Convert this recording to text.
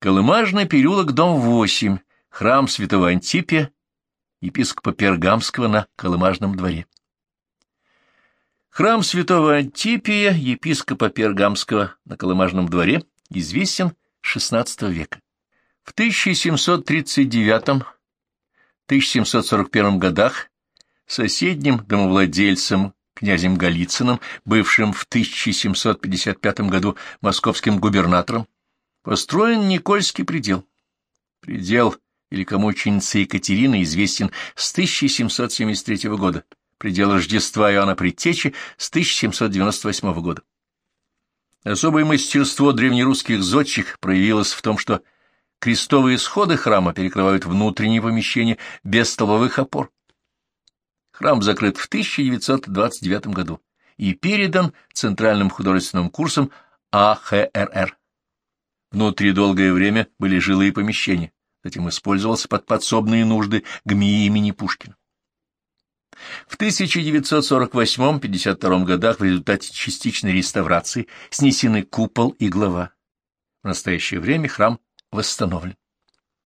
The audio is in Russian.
Колымажный переулок, дом 8, храм святого Антипия, епископа Пергамского на Колымажном дворе. Храм святого Антипия, епископа Пергамского на Колымажном дворе, известен XVI века. В 1739-1741 годах соседним домовладельцем князем Голицыным, бывшим в 1755 году московским губернатором, построен Никольский предел. Предел великомученицы Екатерины известен с 1773 года, предел Рождества Иоанна Предтечи с 1798 года. Особое мастерство древнерусских зодчих проявилось в том, что крестовые сходы храма перекрывают внутренние помещения без столовых опор. Храм закрыт в 1929 году и передан Центральным художественным курсом АХРР. Внутри долгое время были жилые помещения, затем использовался под подсобные нужды ГМИ имени Пушкина. В 1948-52 годах в результате частичной реставрации снесены купол и глава. В настоящее время храм восстановлен.